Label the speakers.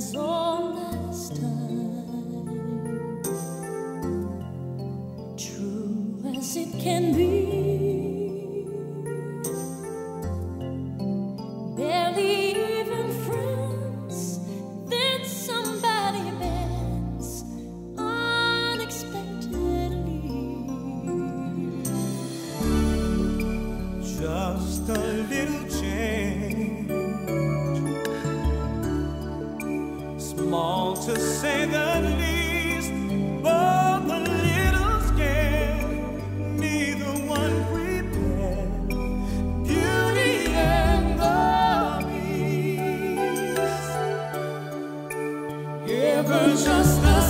Speaker 1: as old as time, true as it can be. Barely even friends, then somebody bends unexpectedly.
Speaker 2: Just a little change, small to say the least, oh, but a little scared. Neither one prepared. Beauty and the Beast, ever just the